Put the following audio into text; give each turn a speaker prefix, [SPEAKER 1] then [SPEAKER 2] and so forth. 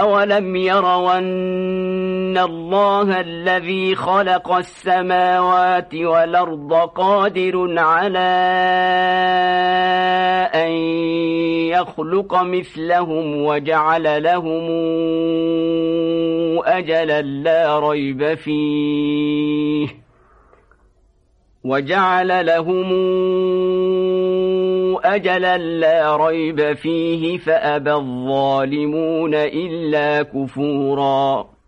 [SPEAKER 1] أولم يروا أن الله الذي خلق السماوات والأرض قادر على أن يخلق مثلهم وجعل لهم أجلا لا ريب فيه وجعل لهم أجلا لا ريب فيه فأبى الظالمون إلا كفوراً